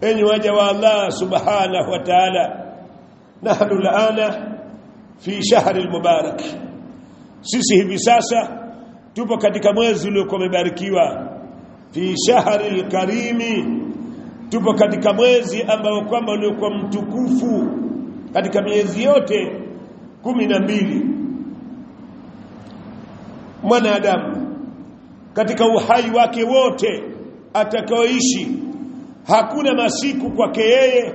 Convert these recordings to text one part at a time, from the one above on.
enyi waja wa Allah subhanahu wa ta'ala nahnu alana fi shahri almubarak. Sisi hivi sasa tupo katika mwezi uliokuwa umebarikiwa. Fi shahri alkarimi tupo katika mwezi ambao kwamba uliokuwa mtukufu katika miezi yote kumi na mbili. Mwanadamu katika uhai wake wote atakaoishi hakuna masiku kwake yeye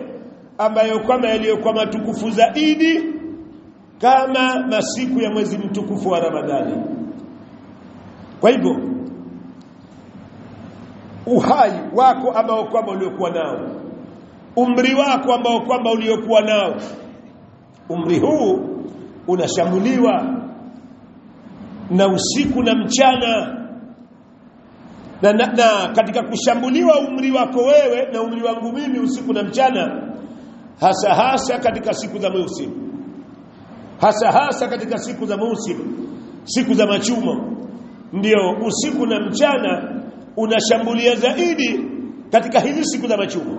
ambayo kwamba yaliyokuwa matukufu zaidi kama masiku ya mwezi mtukufu wa Ramadhani. Kwa hivyo uhai wako ambao kwamba uliokuwa nao umri wako ambao kwamba uliokuwa nao umri huu unashambuliwa na usiku na mchana na, na, na katika kushambuliwa umri wako wewe na umri wangu mimi usiku na mchana hasa hasa katika siku za mwezi hasa hasa katika siku za mwezi siku za machumo. Ndio usiku na mchana unashambulia zaidi katika hizi siku za machumo.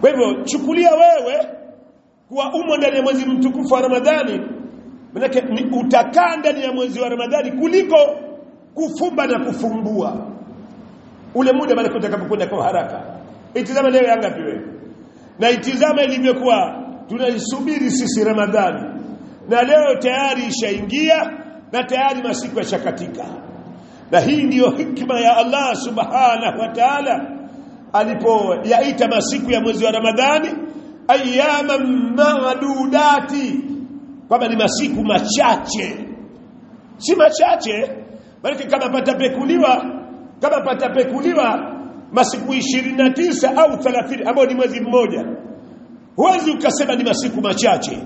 Kwa hivyo chukulia wewe kuwa umo ndani ya mwezi mtukufu wa Ramadhani. Manake utakaa ndani ya mwezi wa Ramadhani kuliko kufumba na kufumbua. Ule muda bali kutakapokwenda kwa haraka. Itizame leo yangapi piwe na itizame ilivyokuwa. Tunaisubiri sisi Ramadhani. Na leo tayari ishaingia na tayari masiku yashakatika. Na hii ndiyo hikma ya Allah subhanahu wa ta'ala alipoyaita masiku ya mwezi wa Ramadhani ayyaman ma'dudati. Kwamba ni masiku machache. Si machache bali kama patapekuliwa kama patapekuliwa masiku 29 au 30 ambao ni mwezi mmoja huwezi ukasema ni masiku machache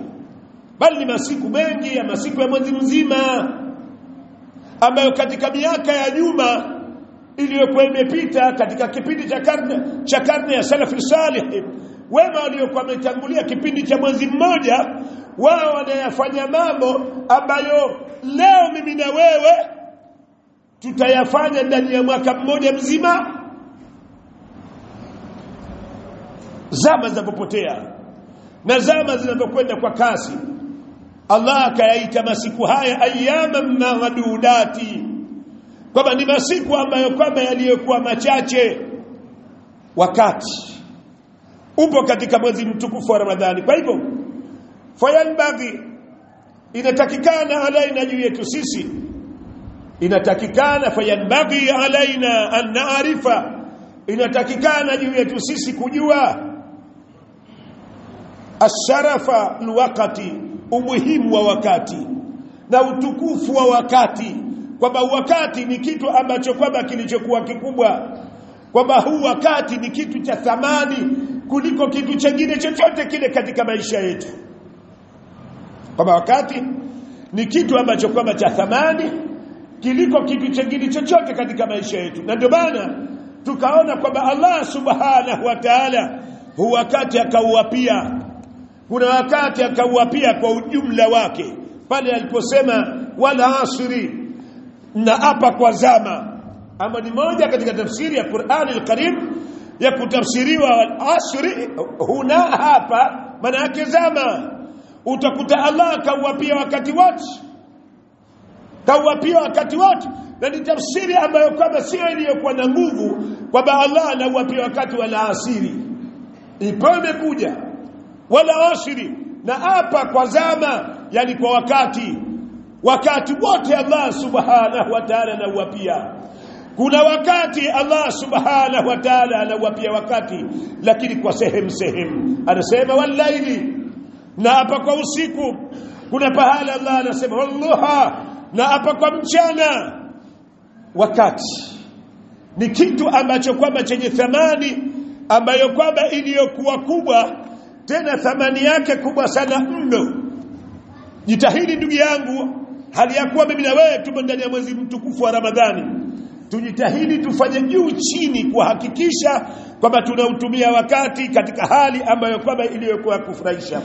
bali ni masiku mengi ya masiku ya mwezi mzima ambayo katika miaka ya nyuma iliyokuwa imepita katika kipindi cha karne cha karne ya salafu salih wema waliokuwa wametangulia kipindi cha mwezi mmoja wao wanayafanya mambo ambayo leo mimi na wewe tutayafanya ndani ya mwaka mmoja mzima. Zama zinapopotea na zama zinazokwenda kwa kasi Allah akayaita masiku haya ayyaman ma'dudati kwamba ni masiku ambayo kwamba yaliyokuwa machache. Wakati upo katika mwezi mtukufu wa Ramadhani. Kwa hivyo fayanbaghi inatakikana alaina juu yetu sisi inatakikana fayanbaghi alaina an naarifa inatakikana juu yetu sisi kujua asharafa alwaqti umuhimu wa wakati na utukufu wa wakati. Kwamba wakati ni kitu ambacho kwamba kilichokuwa kikubwa. Kwamba huu wakati ni kitu cha thamani kuliko kitu chengine chochote kile katika maisha yetu. Kwamba wakati ni kitu ambacho kwamba cha thamani kiliko kitu chengine chochote katika maisha yetu. Na ndio maana tukaona kwamba Allah subhanahu wa ta'ala hu wakati akauapia. Kuna wakati akauapia kwa ujumla wake. Pale aliposema wala asri na apa kwa zama. Ama ni moja katika tafsiri ya Qur'an al-Karim ya kutafsiriwa asri huna hapa maana yake zama. Utakuta Allah akauapia wakati wote kauwapia wakati wote. Na ni tafsiri ambayo kwamba sio iliyokuwa na nguvu kwamba Allah anauwapia wakati wala asiri ipo imekuja wala asiri. Na hapa kwa zama yani kwa wakati. Wakati wote Allah subhanahu wa ta'ala kuna wakati Allah subhanahu wa ta'ala wakati lakini kwa sehemu sehemu. Anasema walaili na hapa kwa usiku kuna pahala Allah anasema walluha na hapa kwa mchana wakati ni kitu ambacho kwamba chenye thamani ambayo kwamba iliyokuwa kubwa tena thamani yake kubwa sana mno. Jitahidi ndugu yangu hali ya kuwa mimi na wewe tupo ndani ya mwezi mtukufu wa Ramadhani. Tujitahidi tufanye juu chini kuhakikisha kwamba tunautumia wakati katika hali ambayo kwamba iliyokuwa kufurahisha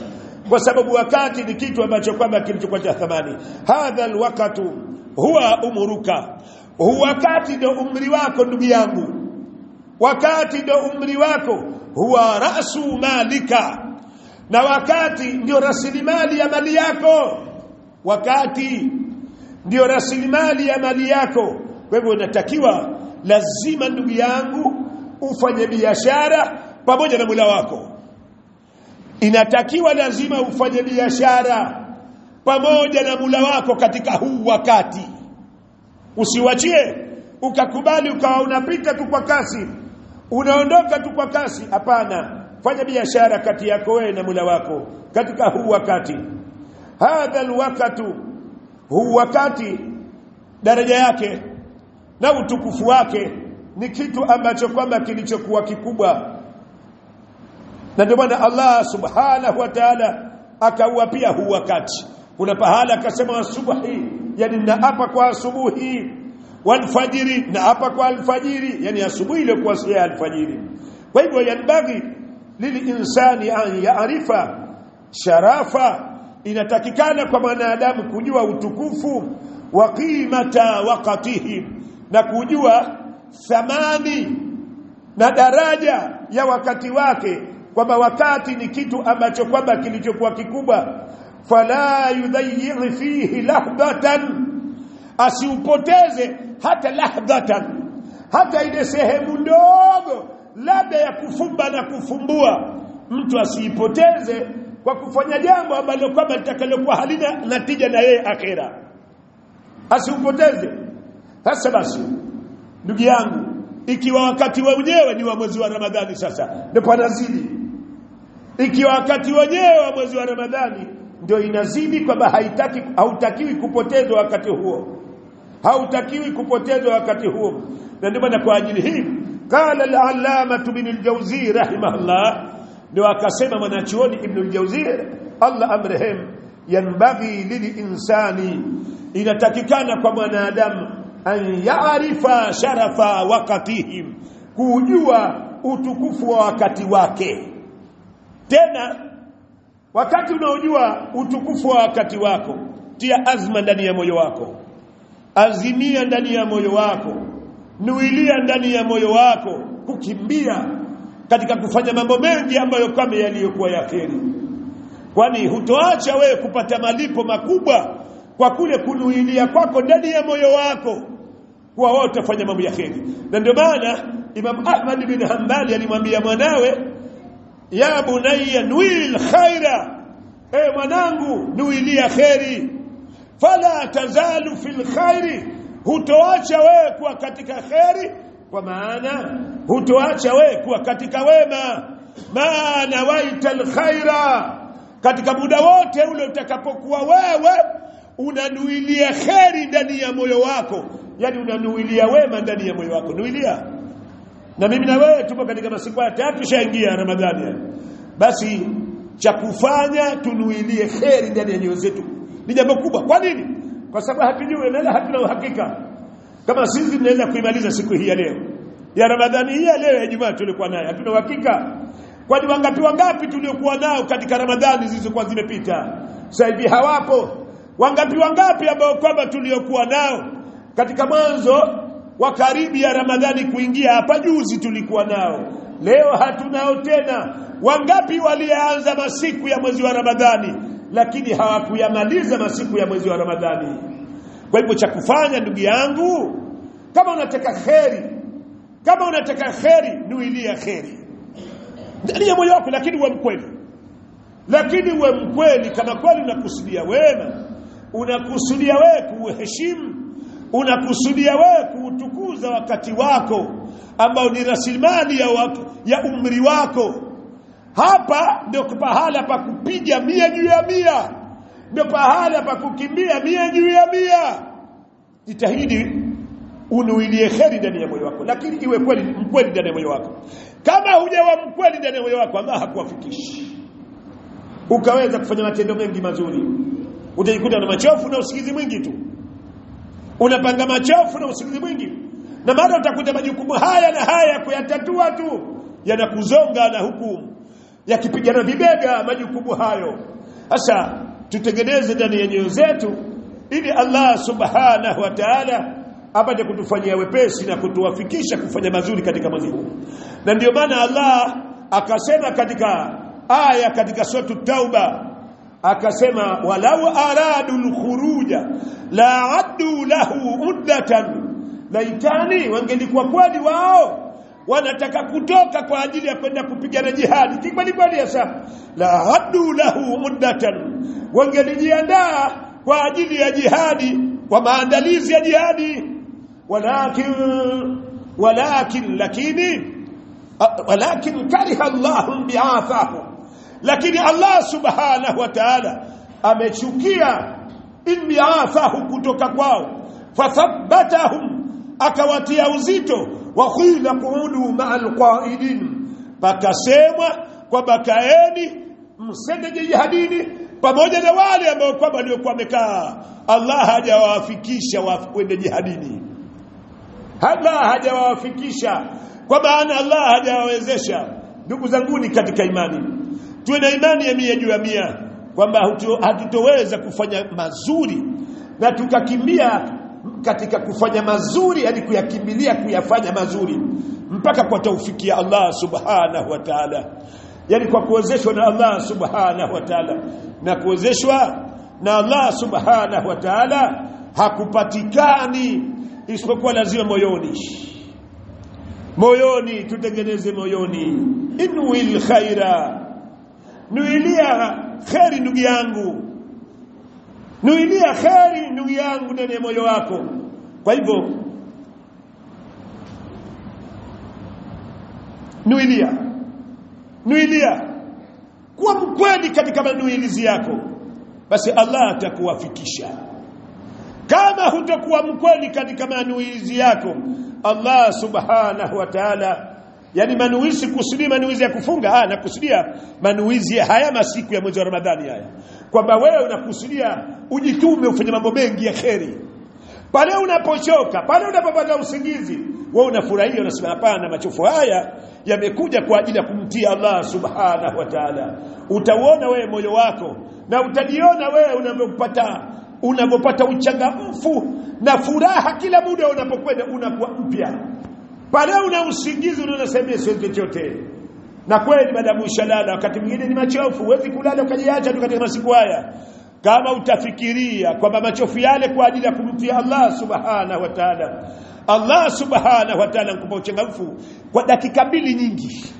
kwa sababu wakati ni kitu ambacho kwamba kilichokuwa cha thamani. Hadha alwaqtu huwa umuruka. Wakati ndio umri wako ndugu yangu. Wakati ndio umri wako huwa rasu malika. Na wakati ndio rasilimali ya mali yako. Wakati ndio rasilimali ya mali yako. Kwa hivyo unatakiwa lazima ndugu yangu ufanye biashara pamoja na mula wako inatakiwa lazima ufanye biashara pamoja na mula wako katika huu wakati. Usiwachie ukakubali ukawa unapita tu kwa kasi. Unaondoka tu kwa kasi. Hapana fanya biashara kati yako wewe na mula wako katika huu wakati. Hadha alwaqtu huu wakati daraja yake na utukufu wake ni kitu ambacho kwamba kilichokuwa kikubwa na ndio maana Allah subhanahu wa ta'ala akauapia huu wakati. Kuna pahala akasema asubuhi yani naapa kwa asubuhi. Walfajiri naapa kwa alfajiri yani asubuhi ile kwa saa alfajiri. Kwa hivyo yanbaghi lilinsani an yaarifa sharafa. Inatakikana kwa mwanadamu kujua utukufu wa qimata waqatihi na kujua thamani na daraja ya wakati wake kwamba wakati ni kitu ambacho kwamba kilichokuwa kikubwa. Fala yudhayyi fihi lahdatan asiupoteze hata lahdatan hata ile sehemu ndogo labda ya kufumba na kufumbua. Mtu asiipoteze kwa kufanya jambo ambalo kwamba litakalokuwa halina natija na yeye akhera. Asiupoteze. Sasa basi ndugu yangu ikiwa wakati wenyewe ni wa mwezi wa Ramadhani sasa ndipo panazidi ikiwa wakati wenyewe wa mwezi wa Ramadhani ndio inazidi kwamba haitaki hautakiwi kupotezwa wakati huo. Hautakiwi kupotezwa wakati huo. Na ndio maana kwa ajili hii qala al-allama ibn al-jawzi rahimahullah ndio akasema mwanachuoni ibn al-jawzi Allah amrehem yanbaghi lilinsani inatakikana kwa mwanadamu an yaarifa sharafa waqatihim kujua utukufu wa wakati wake tena wakati unaojua utukufu wa wakati wako tia azma ndani ya moyo wako. Azimia ndani ya moyo wako. Nuilia ndani ya moyo wako kukimbia katika kufanya mambo mengi ambayo kama yaliyokuwa ya kheri. Kwani hutoacha wewe kupata malipo makubwa kwa kule kunuilia kwako ndani ya moyo wako kuwa wewe utafanya mambo ya kheri. Na ndio maana Imam Ahmad bin Hanbali alimwambia mwanawe ya bunayya nuil khaira. E mwanangu nuilia kheri. Fala tazalu fil khairi. Hutoacha wewe kuwa katika kheri kwa maana hutoacha wewe kuwa katika wema. Maana waita alkhaira katika muda wote ule utakapokuwa wewe unanuilia kheri ndani ya moyo wako. Yani unanuilia wema ndani ya moyo wako. Nuilia na mimi na wewe tupo katika masiku ya tatu shaingia ramadhani basi cha kufanya tunuilie kheri ndani ya nyoyo zetu ni jambo kubwa. Kwa nini? Kwa sababu hatujui na hatuna uhakika. Kama sisi tunaweza kuimaliza siku hii ya leo ya ramadhani hii ya leo ya jumaa tulikuwa nayo hatuna uhakika. Kwani wangapi wangapi tuliokuwa nao katika ramadhani zilizokuwa zimepita? Sasa hivi hawapo. Wangapi wangapi ambao kwamba tuliokuwa nao katika mwanzo wa karibu ya Ramadhani kuingia hapa juzi tulikuwa nao leo hatunao tena. Wangapi walianza masiku ya mwezi wa Ramadhani lakini hawakuyamaliza masiku ya mwezi wa Ramadhani? Kwa hivyo cha kufanya ndugu yangu kama unataka kheri kama unataka kheri nuilia kheri. Ndani ya moyo wako lakini uwe mkweli. Lakini uwe mkweli kama kweli unakusudia wema unakusudia wewe kuheshimu unakusudia wewe kuutukuza wakati wako ambao ni rasilimali ya, ya umri wako. Hapa ndio pahala pa kupiga mia juu ya mia. Ndio pahala pa kukimbia mia juu ya mia. Jitahidi unuilie kheri ndani ya moyo wako lakini iwe kweli mkweli ndani ya moyo wako. Kama hujawa mkweli ndani ya moyo wako Allah hakuwafikishi. Ukaweza kufanya matendo mengi mazuri. Utajikuta na machofu na usikizi mwingi tu unapanga machofu na usingizi mwingi. Na mara utakuta majukumu haya na haya kuyatatua tu yanakuzonga na huku yakipigana vibega majukumu hayo. Sasa tutengeneze ndani ya nyoyo zetu ili Allah subhanahu wa ta'ala apate kutufanyia wepesi na kutuwafikisha kufanya mazuri katika mwezi huu. Na ndio maana Allah akasema katika aya katika suratu tauba akasema walau aradu lkhuruja la addu lahu uddatan. Laitani wangelikuwa kweli wao. Wanataka kutoka kwa ajili ya kwenda kupigana jihadi. Kikweli kweli hasa la addu lahu uddatan. Wangelijiandaa kwa ajili ya jihadi kwa maandalizi ya jihadi. Walakin walakin lakini walakin kariha Allahu bi'athahum lakini Allah subhanahu wa ta'ala amechukia inbiathahu kutoka kwao. Fathabbatahum akawatia uzito. Wa khila quudu ma'al qa'idin pakasemwa kwamba kaeni msende jihadini pamoja na wale ambao kwamba waliokuwa wamekaa. Allah hajawafikisha waende jihadini. Allah hajawafikisha kwa maana Allah hajawawezesha. Ndugu zanguni katika imani tuwe na imani ya mia juu ya mia kwamba hatutoweza kufanya mazuri na tukakimbia katika kufanya mazuri yani kuyakimbilia kuyafanya mazuri mpaka kwa taufiki ya Allah subhanahu wa ta'ala. Yani kwa kuwezeshwa na Allah subhanahu wa ta'ala. Na kuwezeshwa na Allah subhanahu wa ta'ala hakupatikani isipokuwa lazima moyoni. Moyoni tutengeneze moyoni. Inwil khaira nuilia kheri ndugu yangu. Nuilia kheri ndugu yangu ndani ya moyo wako. Kwa hivyo nuilia. Nuilia. Kuwa mkweli katika manuilizi yako. Basi Allah atakuwafikisha. Kama hutakuwa mkweli katika manuilizi yako Allah subhanahu wa ta'ala yani manuizi kusudia manuizi ya kufunga ah nakusudia manuizi haya masiku ya mwezi wa Ramadhani haya. Kwamba wewe unakusudia ujitume ufanye mambo mengi ya kheri. Pale unapochoka pale unapopata usingizi wewe unafurahia unasema hapana machofu haya yamekuja kwa ajili ya kumtia Allah subhanahu wa ta'ala. Utauona wewe moyo wako na utajiona wewe unavyopata unapopata uchangamfu na furaha kila muda unapokwenda unakuwa mpya pale una usingizi unasemea siwezi chochote. Na kweli madamu ushalala wakati mwingine ni machofu huwezi kulala ukajiacha tu katika masiku haya. Kama utafikiria kwamba machofu yale kwa ajili ya kumtia Allah subhanahu wa ta'ala. Allah subhanahu wa ta'ala nkupa uchangamfu kwa dakika mbili nyingi.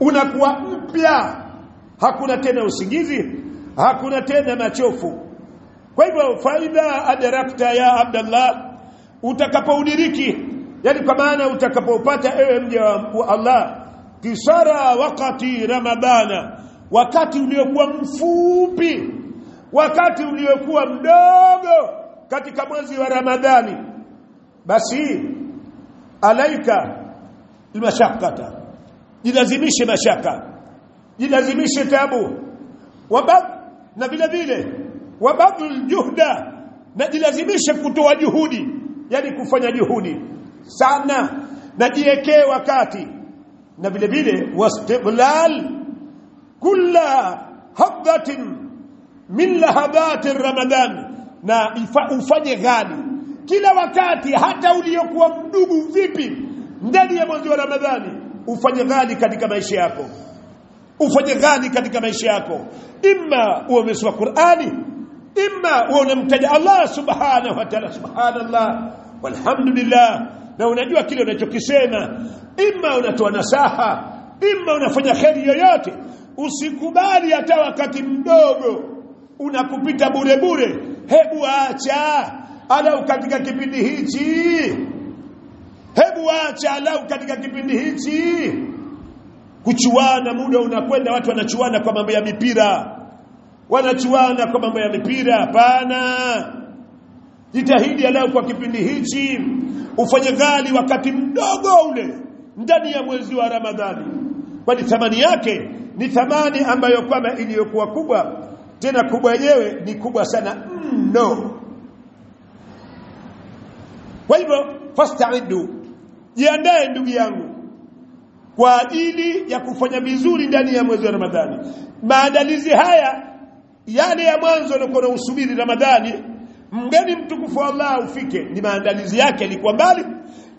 Unakuwa mpya. Hakuna tena usingizi hakuna tena machofu. Kwa hivyo faida adrakta ya abdallah utakapoudiriki yani kwa maana utakapopata ewe mja wa Allah kisara wakati ramadhana wakati uliokuwa mfupi wakati uliokuwa mdogo katika mwezi wa ramadhani basi alaika almashaqqata jilazimishe mashaka jilazimishe tabu wabad na vile vile wabadul juhda na jilazimishe kutoa juhudi yani kufanya juhudi sana na wakati na vile vile wastiqlal kulla hadhatin min lahabati ramadhan na ufanye ghali kila wakati hata uliokuwa mdugu vipi ndani ya mwezi wa ramadhani ufanye ghali katika maisha yako ufanye ghali katika maisha yako imma uwe qurani imma uwe unamtaja allah subhanahu wa ta'ala subhanallah walhamdulillah na unajua kile unachokisema. Ima unatoa nasaha ima unafanya kheri yoyote usikubali hata wakati mdogo unakupita bure bure. Hebu acha alau katika kipindi hichi. Hebu acha alau katika kipindi hichi. Kuchuana muda unakwenda watu wanachuana kwa mambo ya mipira. Wanachuana kwa mambo ya mipira hapana. Jitahidi alau kwa kipindi hichi ufanye ghali wakati mdogo ule ndani ya mwezi wa ramadhani. Kwani thamani yake ni thamani ambayo kwamba iliyokuwa kubwa tena kubwa yenyewe ni kubwa sana mno. Kwa hivyo fastaidu jiandae ndugu yangu kwa ajili ya kufanya vizuri ndani ya mwezi wa ramadhani. Maandalizi haya yale ya mwanzo ulikuwa usubiri ramadhani mgeni mtukufu wa Allah ufike. Ni maandalizi yake yalikuwa mbali.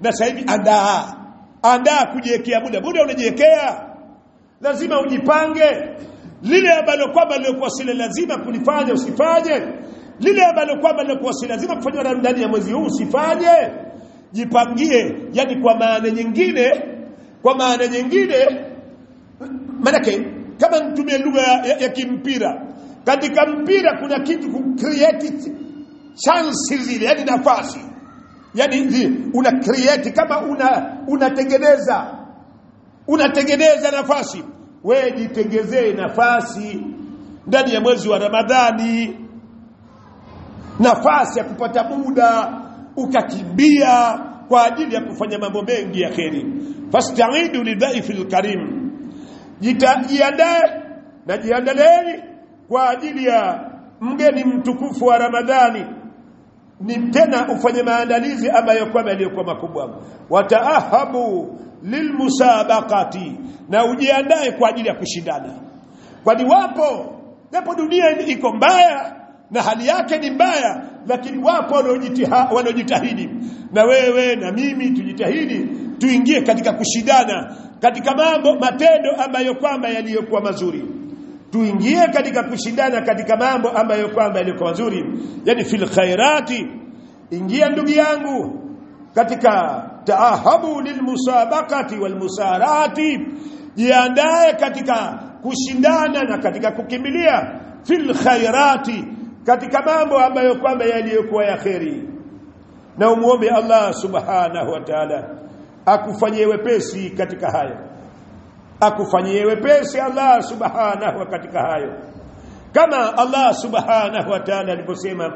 Na sasa hivi andaa. Andaa kujiwekea muda. Muda unajiwekea. Lazima ujipange. Lile ambalo kwamba lilikuwa si lazima kulifanya usifanye. Lile ambalo kwamba lilikuwa si lazima kufanywa ndani ya mwezi huu usifanye. Jipangie. Yani kwa maana nyingine kwa maana nyingine manake kama nitumie lugha ya, ya, ya kimpira. Katika mpira kuna kitu create chances zile yani nafasi. Yani una create kama una unatengeneza. Unatengeneza nafasi. Wewe jitengezee nafasi ndani ya mwezi wa Ramadhani. Nafasi ya kupata muda ukakimbia kwa ajili ya kufanya mambo mengi ya kheri. Fastaidu lidhaifi lkarim. Jiandae na jiandaleni kwa ajili ya mgeni mtukufu wa Ramadhani ni tena ufanye maandalizi ambayo kwamba yaliyokuwa makubwa. Wataahabu lilmusabaqati na ujiandae kwa ajili ya kushindana. Kwani wapo japo dunia iko mbaya na hali yake ni mbaya lakini wapo wanaojitahidi. Na wewe na mimi tujitahidi tuingie katika kushindana katika mambo matendo ambayo kwamba yaliyokuwa mazuri tuingie katika kushindana katika mambo ambayo kwamba yalikuwa mazuri. Yani fil khairati ingia ndugu yangu katika taahabu lilmusabaqati walmusarati jiandae katika kushindana na katika kukimbilia. Fil khairati katika mambo ambayo kwamba yaliyokuwa ya kheri. Na umuombe Allah subhanahu wa ta'ala akufanyie wepesi katika hayo akufanyie wepesi Allah subhanahu katika hayo. Kama Allah subhanahu wa ta'ala aliposema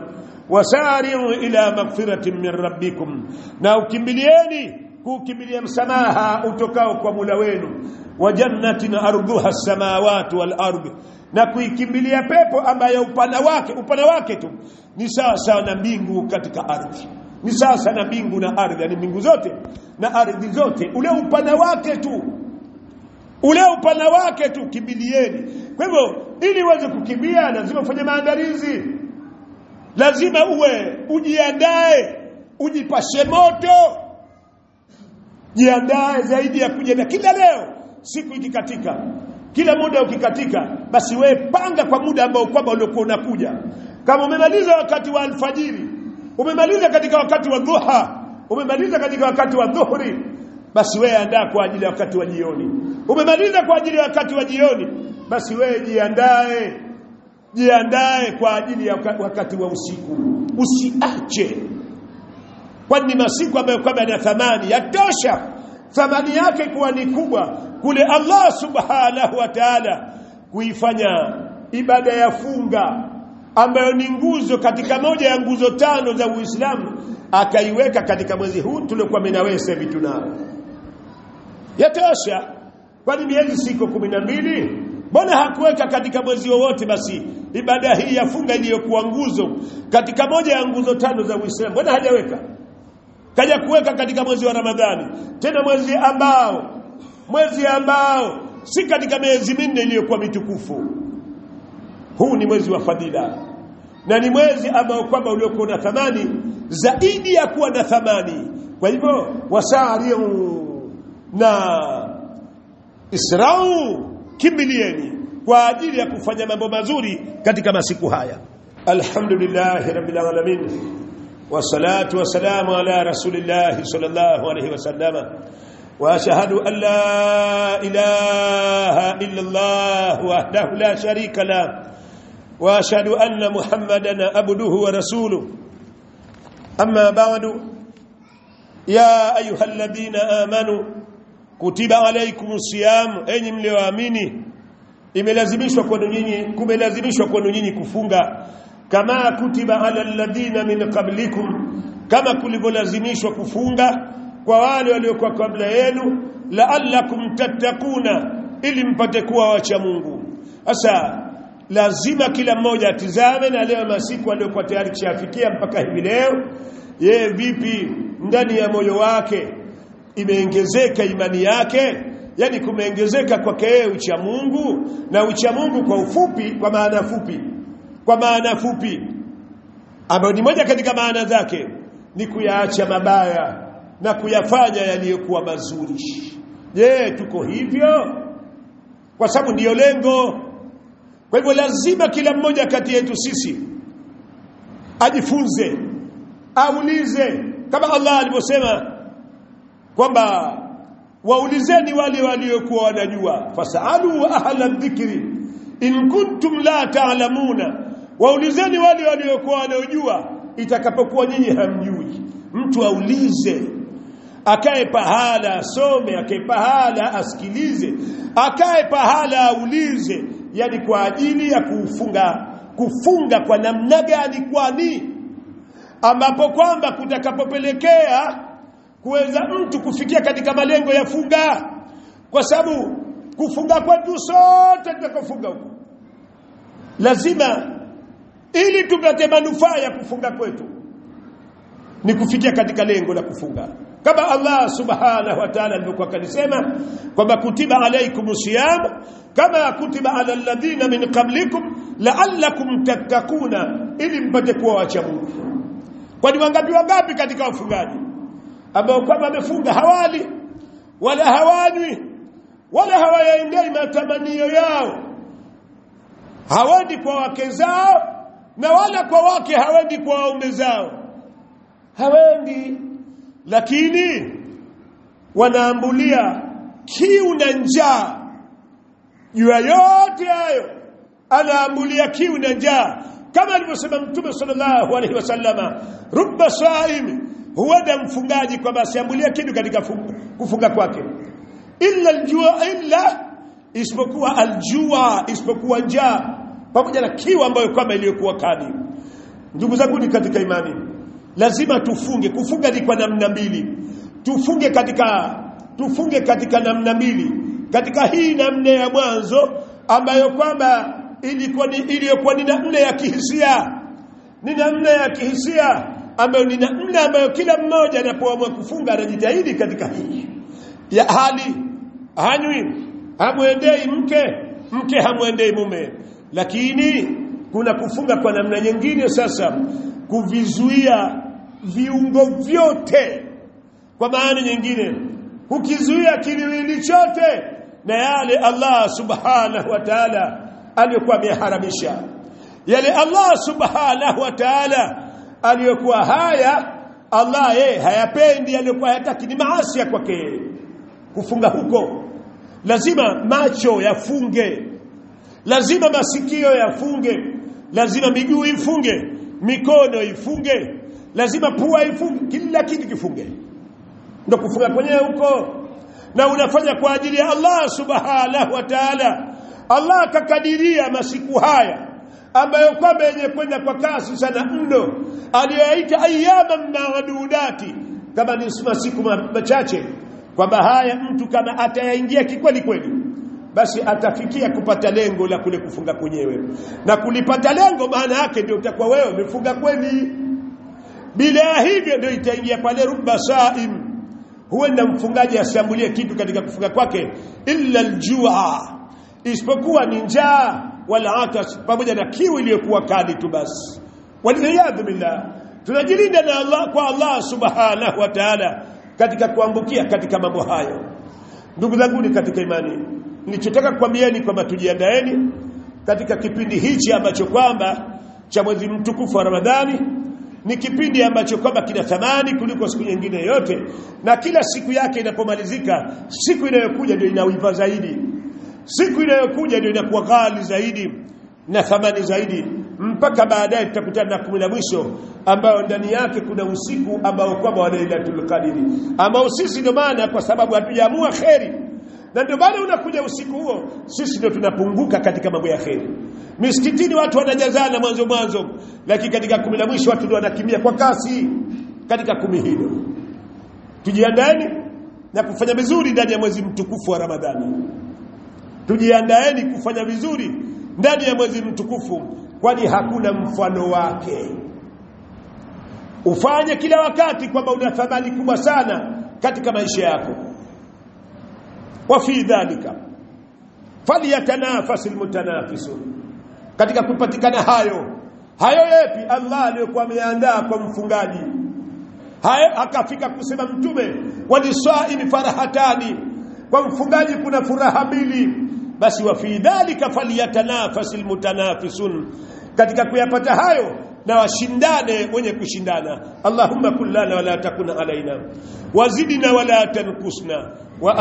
wasari'u ila maghfiratin min rabbikum na ukimbilieni kukimbilia msamaha utokao kwa Mola wenu wa jannatin arduha as-samawati wal ardi na kuikimbilia pepo ambayo upana wake upana wake tu ni sawa na mbingu katika ardhi. Ni sawa na mbingu na ardhi yani mbingu zote na ardhi zote ule upana wake tu ule upana wake tu kimbilieni. Kwa hivyo ili uweze kukimbia lazima ufanye maandalizi. Lazima uwe ujiandae ujipashe moto. Jiandae zaidi ya kujiandaa. Kila leo siku ikikatika kila muda ukikatika basi we panga kwa muda ambao kwamba uliokuwa unakuja. Kama umemaliza wakati wa alfajiri umemaliza katika wakati wa dhuha umemaliza katika wakati wa dhuhuri basi wewe andaa kwa ajili ya wakati wa jioni. Umemaliza kwa ajili ya wakati wa jioni. Basi wewe jiandae. Jiandae kwa ajili ya wakati wa usiku. Usiache. Kwani ni masiku ambayo kwamba yana thamani. Yatosha thamani yake kuwa ni kubwa kule Allah subhanahu wa ta'ala kuifanya ibada ya funga ambayo ni nguzo katika moja ya nguzo tano za Uislamu akaiweka katika mwezi huu tuliokuwa menawesa vitu nao yatosha. Kwani miezi siko kumi na mbili? Mbona hakuweka katika mwezi wowote basi ibada hii ya funga iliyokuwa nguzo katika moja ya nguzo tano za Uislamu? Mbona hajaweka? Kaja kuweka katika mwezi wa Ramadhani. Tena mwezi ambao mwezi ambao si katika miezi minne iliyokuwa mitukufu. Huu ni mwezi wa fadila na ni mwezi ambao kwamba uliokuwa na thamani zaidi ya kuwa na thamani. Kwa hivyo wasariu na israu kimbilieni kwa ajili ya kufanya mambo mazuri katika masiku haya alhamdulillah rabbil alamin wassalatu wassalamu ala rasulillah sallallahu alayhi wasallama واشهد ان لا اله الا الله وحده لا شريك له واشهد ان محمدا عبده ورسوله اما بعد يا ايها الذين امنوا kutiba alaikum siyam enyi mlioamini. Imelazimishwa kwenu nyinyi kumelazimishwa kwenu nyinyi kufunga. Kama kutiba ala alladhina min qablikum kama kulivyolazimishwa kufunga kwa wale waliokuwa kabla yenu la'allakum tattakuna ili mpate kuwa wacha Mungu. Sasa lazima kila mmoja atizame na leo masiku aliyokuwa tayari kishafikia mpaka hivi leo. Yeye vipi ndani ya moyo wake? Imeongezeka imani yake yani kumeongezeka kwake yeye ucha Mungu na ucha Mungu kwa ufupi kwa maana fupi kwa maana fupi ambayo ni moja katika maana zake ni kuyaacha mabaya na kuyafanya yaliyokuwa mazuri. Je tuko hivyo? Kwa sababu ndiyo lengo. Kwa hivyo lazima kila mmoja kati yetu sisi ajifunze aulize kama Allah alivyosema kwamba waulizeni wale waliokuwa wanajua fasalu ahla dhikri in kuntum la taalamuna waulizeni wale waliokuwa wanaojua itakapokuwa nyinyi hamjui. Mtu aulize akae pahala asome akae pahala asikilize akae pahala aulize. Yani kwa ajili ya kufunga kufunga kwa namna gani kwani? Ambapo kwamba kutakapopelekea kuweza mtu kufikia katika malengo ya funga kwa sababu kufunga kwetu sote tutakofunga huko. Lazima ili tupate manufaa ya kufunga kwetu ni kufikia katika lengo la kufunga kama Allah subhanahu wa ta'ala alivyokuwa kalisema kwamba kutiba alaikum siyam kama kutiba ala alladhina min qablikum la'allakum tattakuna ili mpate kuwa wacha Mungu. Kwani wangapi wangapi katika wafungaji ambao kwamba amefunga hawali wala hawanywi wala hawayaendei matamanio yao. Hawendi kwa wake zao na wala kwa wake hawendi kwa waume zao. Hawendi lakini wanaambulia kiu na njaa. Juu yote hayo anaambulia kiu na njaa. Kama alivyosema mtume sallallahu alaihi wasallama rubba saim huenda mfungaji kwamba asiambulia kitu katika kufunga kwake. Illa aljua illa isipokuwa aljua isipokuwa njaa pamoja na kiu ambayo kwamba iliyokuwa kali ndugu zangu ni katika imani. Lazima tufunge. Kufunga ni kwa namna mbili. Tufunge katika tufunge katika namna mbili. Katika hii namna ya mwanzo ambayo kwamba ilikuwa iliyokuwa ni namna ya kihisia. Ni namna ya kihisia ambayo ni namna ambayo kila mmoja anapoamua kufunga anajitahidi katika hii. Ya hali hanywi hamwendei mke mke hamwendei mume. Lakini kuna kufunga kwa namna nyingine sasa kuvizuia viungo vyote. Kwa maana nyingine ukizuia kiliwili chote na yale Allah subhanahu wa ta'ala aliyokuwa ameharamisha. Yale Allah subhanahu wa ta'ala aliyokuwa haya Allah yeye hayapendi aliyokuwa hayataki. Ni maasi kwake kufunga huko. Lazima macho yafunge. Lazima masikio yafunge. Lazima miguu ifunge. Mikono ifunge. Lazima pua ifunge. Kila kitu kifunge. Ndio kufunga kwenyewe huko. Na unafanya kwa ajili ya Allah subhanahu wa ta'ala. Allah akakadiria masiku haya ambayo kwamba yenye kwenda kwa kasi sana mno aliyoita ayyama maadudati kama ni masiku machache kwamba haya mtu kama atayaingia kikweli kweli basi atafikia kupata lengo la kule kufunga kwenyewe. Na kulipata lengo maana yake ndio utakuwa wewe umefunga kweli. Bila hivyo ndio itaingia pale rubba saim. Huenda mfungaji asiambulie kitu katika kufunga kwake illa aljua isipokuwa ni njaa wal atash pamoja na kiu iliyokuwa kali tu basi. Waliyadhu billah tunajilinda na Allah kwa Allah subhanahu wa ta'ala katika kuambukia katika mambo hayo. Ndugu zangu ni katika imani. Nilichotaka kukwambieni kwamba tujiandaeni katika kipindi hichi ambacho kwamba cha mwezi mtukufu wa Ramadhani. Ni kipindi ambacho kwamba kina thamani kuliko siku nyingine yote na kila siku yake inapomalizika siku inayokuja ndio inawiva zaidi siku inayokuja ndio inakuwa ghali zaidi na thamani zaidi. Mpaka baadaye tutakutana na kumi la mwisho ambayo ndani yake kuna usiku ambao kwamba wa Lailatul Qadri ambao sisi ndio maana kwa sababu hatujaamua kheri. Na ndio maana unakuja usiku huo sisi ndio tunapunguka katika mambo ya kheri. Misikitini watu wanajazana mwanzo mwanzo lakini katika kumi la mwisho watu ndio wanakimbia kwa kasi katika kumi hilo tujiandaeni na kufanya vizuri ndani ya mwezi mtukufu wa Ramadhani tujiandaeni kufanya vizuri ndani ya mwezi mtukufu kwani hakuna mfano wake. Ufanye kila wakati kwamba una thamani kubwa sana katika maisha yako. Wa fi dhalika falyatanafasi almutanafisun katika kupatikana hayo hayo yapi Allah aliyokuwa ameandaa kwa mfungaji? Hayo akafika kusema mtume walisaimi farahatani kwa mfungaji kuna furaha mbili basi wa fi dhalika falyatanafasi almutanafisun katika kuyapata hayo na washindane wenye kushindana Allahumma kullana wala takuna alaina wazidna wala tankusna wa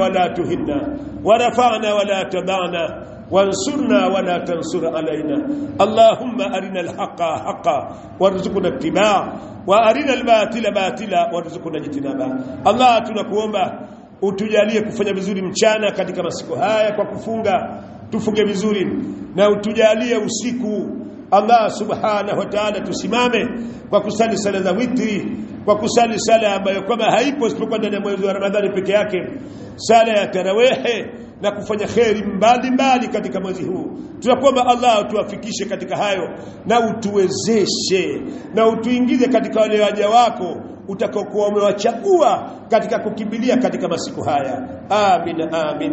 wala tuhinna warafa'na wala tadana وانصرنا ولا تنصر علينا اللهم أرنا الحق حقا وارزقنا اتباع وأرنا الباطل باطلا وارزقنا اجتنابا الله tunakuomba utujalie kufanya vizuri mchana katika masiku haya kwa kufunga tufunge vizuri na utujalie usiku. Allah subhanahu wa ta'ala tusimame kwa kusali sala za witri kwa kusali sala ambayo kama haipo isipokuwa ndani ya mwezi wa Ramadhani peke yake. Sala ya tarawehe na kufanya kheri mbalimbali katika mwezi huu. Tunakuomba Allah tuwafikishe katika hayo na utuwezeshe na utuingize katika wale waja wako utakaokuwa umewachagua katika kukimbilia katika masiku haya. Amin amin